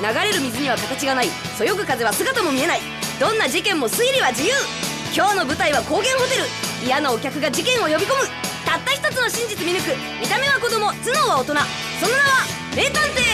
流れる水には形がない。そよぐ風は姿も見えない。どんな事件も推理は自由。今日の舞台は高原ホテル。嫌なお客が事件を呼び込む。たった一つの真実見抜く。見た目は子供。頭脳は大人。その名は名探偵。